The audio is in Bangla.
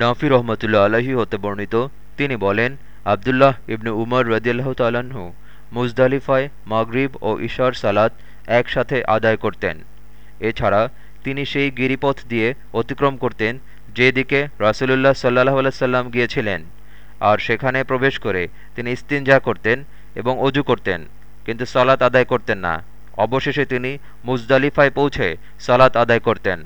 নাফি রহমতুল্লা আলহী হতে বর্ণিত, তিনি বলেন, আবদুল্লাহ ইবনু উমর রদিয়াল্লাহ তাল্লাহ্ন মুজদালিফায়, মাগরিব ও ঈশার সালাত একসাথে আদায় করতেন। এছাড়া তিনি সেই গিরিপথ দিয়ে অতিক্রম করতেন, যেদিকে রাসুলুল্লাহ সাল্লাহ আলাইসাল্লাম গিয়েছিলেন। আর সেখানে প্রবেশ করে তিনি ইস্তিনজা করতেন এবং অজু করতেন, কিন্তু সালাত আদায় করতেন না। অবশেষে তিনি মুজদালিফায় পৌঁছে সালাত আদায় করতেন।